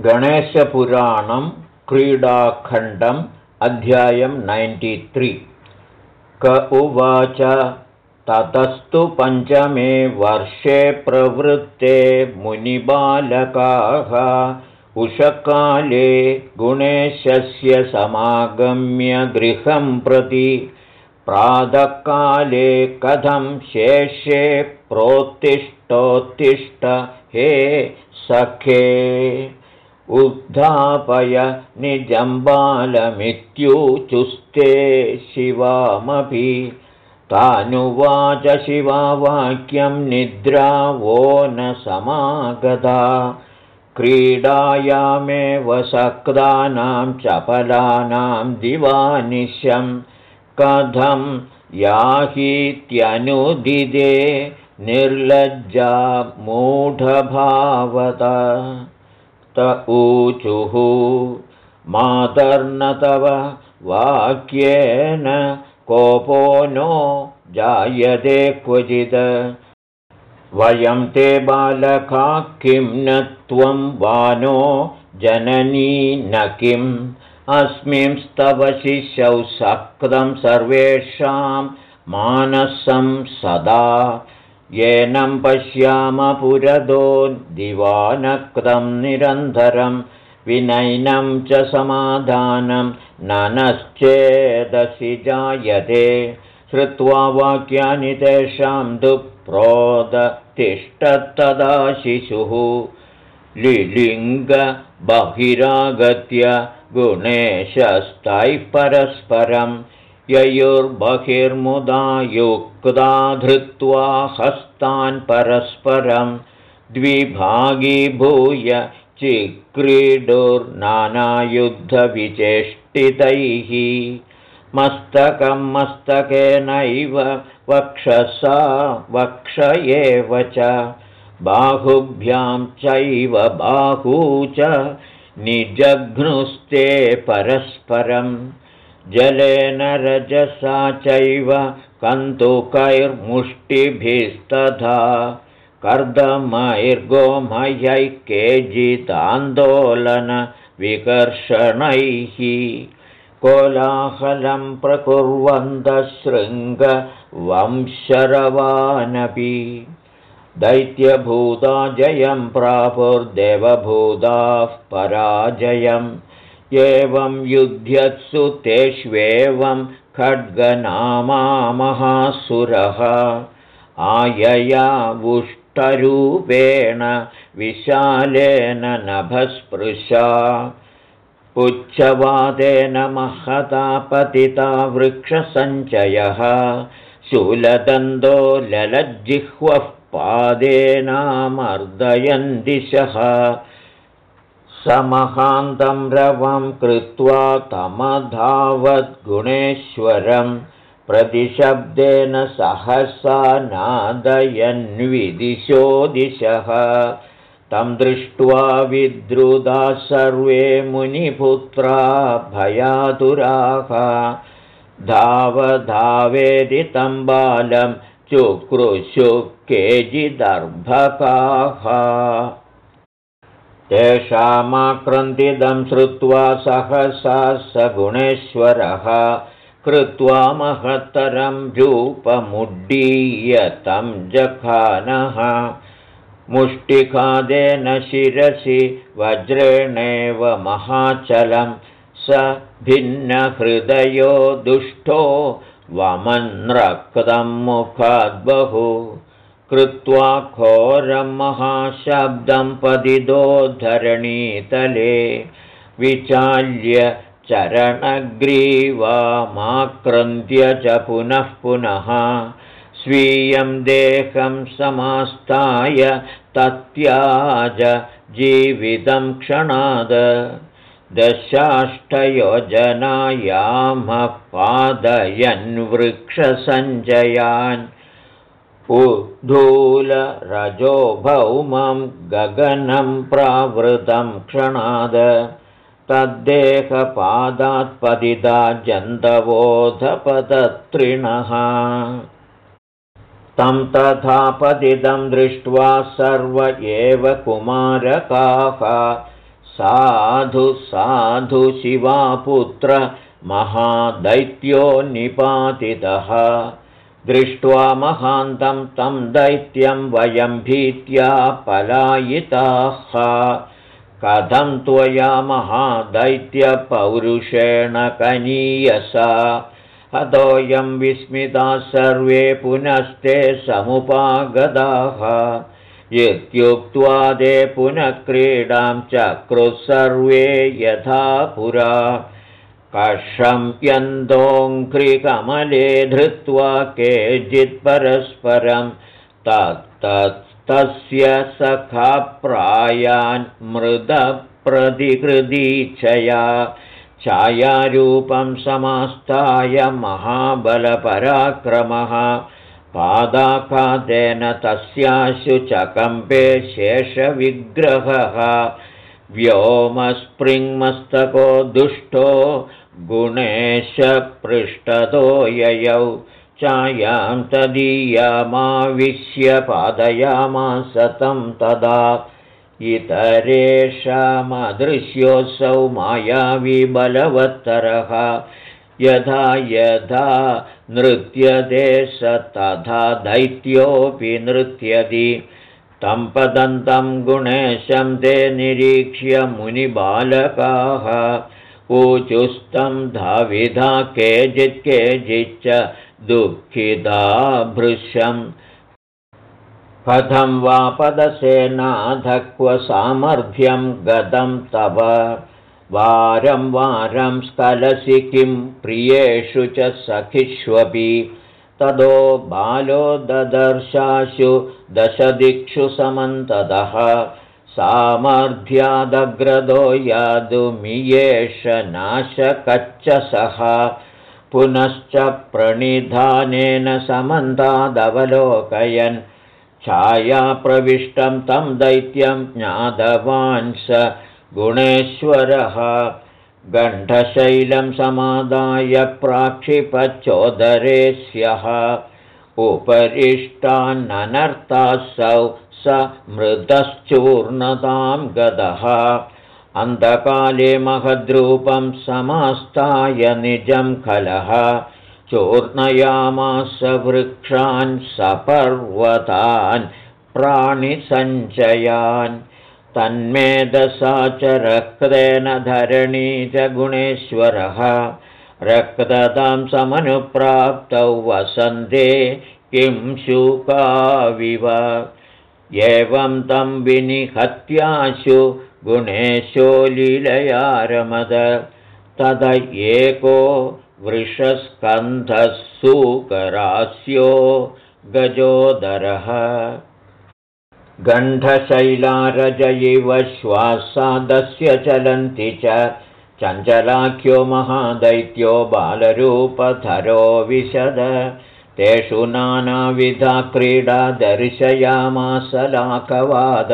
गणेशपुराणं क्रीडाखण्डम् अध्यायं नैन्टित्रि क उवाच ततस्तु पञ्चमे वर्षे प्रवृत्ते मुनिबालकाः उषकाले गुणेशस्य समागम्य गृहं प्रति प्रातःकाले कथं शेषे प्रोत्तिष्ठोत्तिष्ठ हे सखे उद्धापय निजम्बालमित्युचुस्ते शिवामपि। तानुवाच शिवावाक्यं निद्रा वो न समागता। क्रीडायामेव सक्तानां चपलानां दिवानिशं कथं याहीत्यनुदिदे निर्लज्जा मूढभावत त ऊचुः। मातर्न तव वाक्येन कोपो नो जायते क्वचित्। वयं ते बालका किं न त्वं वानो जननी न किम्। अस्मिंस्तव शिशौ सक्तं सर्वेषां मानसं सदा येनं पश्यामपुरदो दिवानक्तं निरन्तरं विनयनं च समाधानं ननश्चेदसि जायते। श्रुत्वा वाक्यानि तेषां दुःप्रोदतिष्ठत्तदा शिशुः। लिलिङ्गबहिरागत्य गुणेशस्तैः परस्परम् ययुर्बहिर्मुदा युक्ता धृत्वा हस्तान् परस्परं द्विभागीभूय चिक्रीडुर्नानायुद्धविचेष्टितैः। मस्तकं मस्तकेनैव वक्षसा वक्ष एव च। बाहुभ्यां चैव बाहू च। निजघ्नुस्ते परस्परम् जलेन रजसा चैव कन्तुकैर्मुष्टिभिस्तथा कर्दमैर्गोमह्यै केजितान्दोलनविकर्षणैः। कोलाहलं प्रकुर्वन्तशृङ्गवंशरवानपि दैत्यभूता जयं प्रापुर्देवभूताः पराजयम् एवं युध्यत्सु तेष्वेवं खड्गनामामहासुरः। आययावुष्टरूपेण विशालेन नभस्पृशा। पुच्छवादेन महता पतिता वृक्षसञ्चयः। शूलदन्दो ललज्जिह्वः पादेनामर्दयन् दिशः समहान्तं रवं कृत्वा तमधावद्गुणेश्वरं प्रतिशब्देन सहसा नादयन्विदिशो दिशः तं दृष्ट्वा विद्रुदा सर्वे मुनिपुत्रा भयातुराः धावधावेदि तं बालं चुक्रुशु केचिदर्भकाः तेषामाक्रन्दिदं श्रुत्वा सहसा स गुणेश्वरः कृत्वा महत्तरं रूपमुड्डीयतं जखानः। मुष्टिखादेन शिरसि वज्रेणेव महाचलं स भिन्नहृदयो दुष्टो वमन्रक्तं मुखाद्बहु कृत्वा घोरं महाशब्दं धरणीतले विचाल्य चरणग्रीवामाक्रन्त्य च पुनः पुनः स्वीयं देहं समास्ताय तत्याज जीवितं क्षणाद दशाष्टयोजनायामः पादयन्वृक्षसञ्जयान् उद्धूलरजो भौमं गगनं प्रावृतं क्षणाद तद्देहपादात्पदिता जन्तवोधपदत्रिणः। तं तथा दृष्ट्वा सर्व एव कुमारकाः। साधु साधु शिवापुत्र महादैत्यो निपातितः दृष्ट्वा महान्तं तं दैत्यं वयं भीत्या पलायिताः। कथं त्वया महादैत्यपौरुषेण कनीयसा? हतोऽयं विस्मिताः सर्वे पुनस्ते समुपागताः। इत्युक्त्वा ते पुनः क्रीडां चक्रुः सर्वे यथा पुरा कषं यन्तोङ्घ्रिकमले धृत्वा केचित्परस्परं तत्तत् तस्य सखाप्रायान् मृदप्रतिकृदीच्छया छायारूपं समास्ताय महाबलपराक्रमः पादाकादेन तस्याशु चकम्पे शेषविग्रहः व्योमस्पृङ्मस्तको दुष्टो गुणेशपृष्ठतो ययौ चायां तदीयामाविश्य पादयामास तं तदा इतरेषामदृश्योऽसौ मायाविबलवत्तरः। यथा यथा नृत्यते स तथा दैत्योऽपि नृत्यति। तं पदन्तं गुणेशं ते निरीक्ष्य मुनिबालकाः ऊचुस्तं धाविधा केचित् केचिच्च दुःखिता भृशम् कथं वा पदसेनाधक्व सामर्थ्यं गतं तव। वारं वारं स्खलसि किं प्रियेषु च सखिष्वपि। तदो बालो ददर्शाशु दशदिक्षु समन्ततः सामर्थ्यादग्रदो यादुमियेष नाशकच्च पुनश्च प्रणिधानेन समन्तादवलोकयन्। छायाप्रविष्टं तं दैत्यं ज्ञातवान् स गुणेश्वरः। गण्ठशैलं समादाय प्राक्षिपच्चोदरे स्यः उपरिष्टान्ननर्तासौ स मृतश्चूर्णतां गतः अन्धकाले महद्रूपं समास्ताय निजं खलः। चूर्णयामास वृक्षान् सपर्वतान् प्राणिसञ्चयान्। तन्मेधसा च रक्तेन धरणी च गुणेश्वरः रक्ततां समनुप्राप्तौ वसन्ते किं शुकाविव एवं तं विनिहत्याशु गुणेशो लीलयारमद। तद एको वृषस्कन्धः सूकरास्यो गजोदरः। गण्ठशैलारज इव श्वासादस्य चलन्ति च। चञ्चलाख्यो महादैत्यो बालरूपधरो विशद तेषु नानाविधा क्रीडा दर्शयामासलाकवाद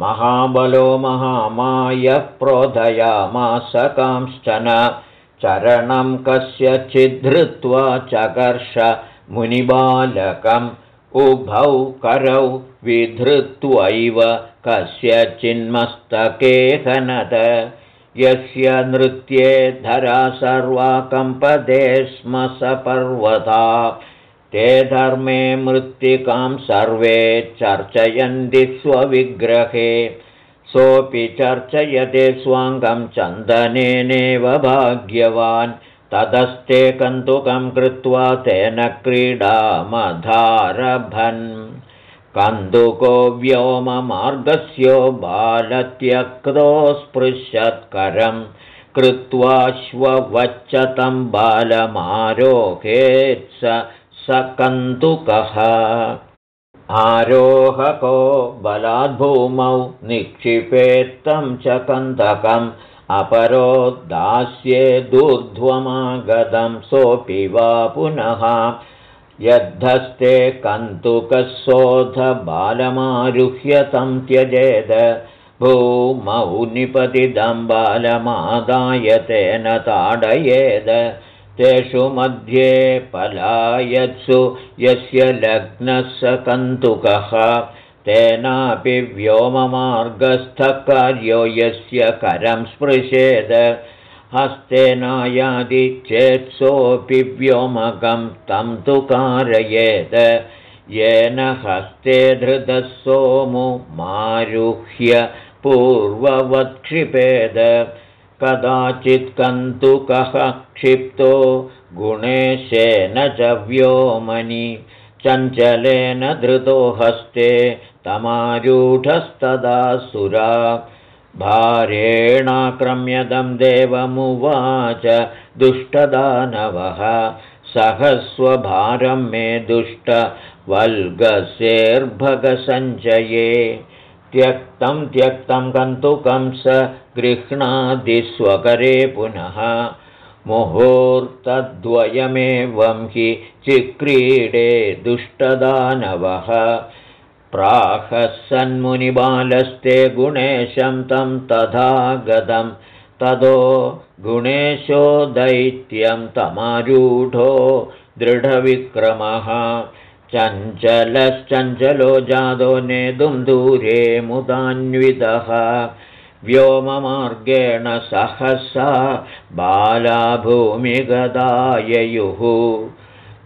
महाबलो महामायः प्रोधयामास कांश्चन। चरणं कस्यचिद्धृत्वा चकर्ष मुनिबालकम् उभौ करौ विधृत्वैव कस्यचिन्मस्तके हनद यस्य नृत्ये धरा सर्वा कम्पदे स्म स पर्वता ते धर्मे मृत्तिकां सर्वे चर्चयन्ति स्वविग्रहे। सोऽपि चर्चयते स्वाङ्गं चन्दनेनेव भाग्यवान्। ततस्ते कन्दुकं कृत्वा तेन क्रीडामधारभन्। कन्दुको व्योममार्गस्यो बालत्यक्तो स्पृशत्करं कृत्वा तं बालमारोहेत्स स कन्दुकः आरोहको बलाद्भूमौ निक्षिपेत्तं च कन्दकम् अपरोद्दास्ये दूर्ध्वमागतं सोऽपि वा पुनः। यद्धस्ते कन्दुकशोधबालमारुह्य तं त्यजेद। भूमौ निपतिदं बालमादाय तेन ताडयेद तेषु मध्ये पलायत्सु यस्य लग्नः स कन्दुकः तेनापि व्योममार्गस्थकार्यो यस्य करं स्पृशेद। हस्तेनायादि चेत्सोऽपि व्योमकं तं तु कारयेत् येन हस्ते धृतः सोमुमारुह्य पूर्ववत्क्षिपेद कदाचित् कन्तुकः क्षिप्तो गुणेशेन च व्योमनि चञ्चलेन धृतो हस्ते तमारूढस्तदा सुरा। भारेणाक्रम्यदं देवमुवाच दुष्टदानवः सहस्वभारं मे दुष्टवल्गसेर्भगसञ्चये त्यक्तं त्यक्तं कन्तुकं स गृह्णादिस्वकरे पुनः। मुहूर्तद्वयमेवं हि चिक्रीडे दुष्टदानवः। प्राहसन्मुनिबालस्ते गुणेशं तं तथा गतं ततो गुणेशो दैत्यं तमारूढो दृढविक्रमः चञ्चलश्चञ्चलो जादो नेतुं दूरे मुदान्वितः। व्योममार्गेण सहसा बाला भूमिगदाययुः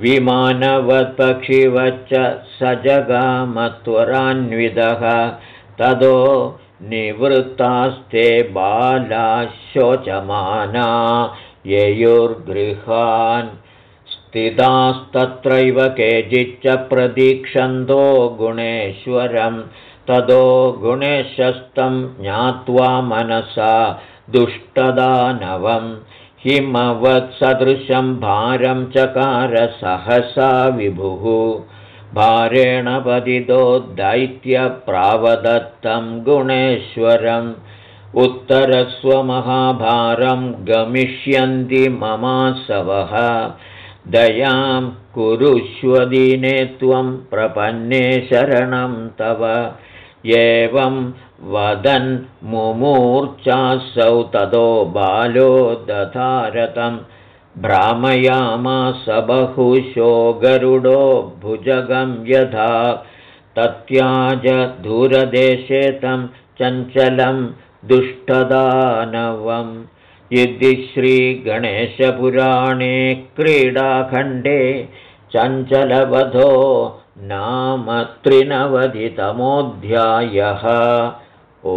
विमानवत्पक्षिवच्च स जगामत्वरान्वितः ततो निवृत्तास्ते बाला शोचमाना ययुर्गृहान् स्थितास्तत्रैव केचिच्च प्रतीक्षन्तो गुणेश्वरं ततो गुणेशस्तं ज्ञात्वा मनसा दुष्टदानवम्। हिमवत्सदृशं भारं चकारसहसा विभुः। भारेण पतितो दैत्यप्रावदत्तं गुणेश्वरम्। उत्तरस्वमहाभारं गमिष्यन्ति ममासवः दयां कुरुष्वदीने त्वं प्रपन्ने शरणं तव। एवं वदन् मुमूर्च्छासौ ततो बालो दधारतं। भ्रामयामास बहुशो गरुडो भुजगं यथा। तत्याज दूरदेशे तं चञ्चलं दुष्टदानवम् इति श्रीगणेशपुराणे क्रीडाखण्डे चञ्चलवधो नाम त्रिनवतितमोऽध्यायः ओ